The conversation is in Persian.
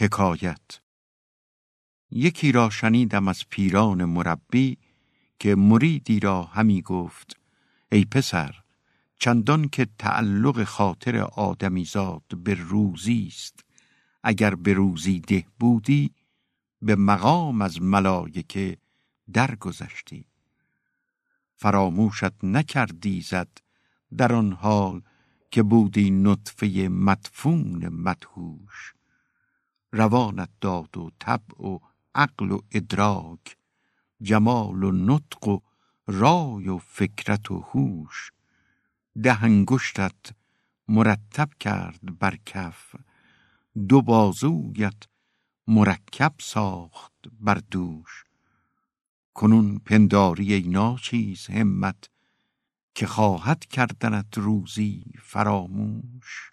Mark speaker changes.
Speaker 1: حکایت. یکی را شنیدم از پیران مربی که مریدی را همی گفت ای پسر چندان که تعلق خاطر آدمیزاد به روزی است. اگر به روزی ده بودی به مقام از ملایکه درگذشتی. فراموشت نکردی زد در آن حال که بودی نطفه مدفون مدهوش. روانت داد و طبع و عقل و ادراک جمال و نطق و رای و فکرت و هوش. ده انگشتت مرتب کرد بر کف دو بازویت مرکب ساخت بر دوش. کنون پنداری ای ناچیز همت که خواهد کردنت روزی فراموش.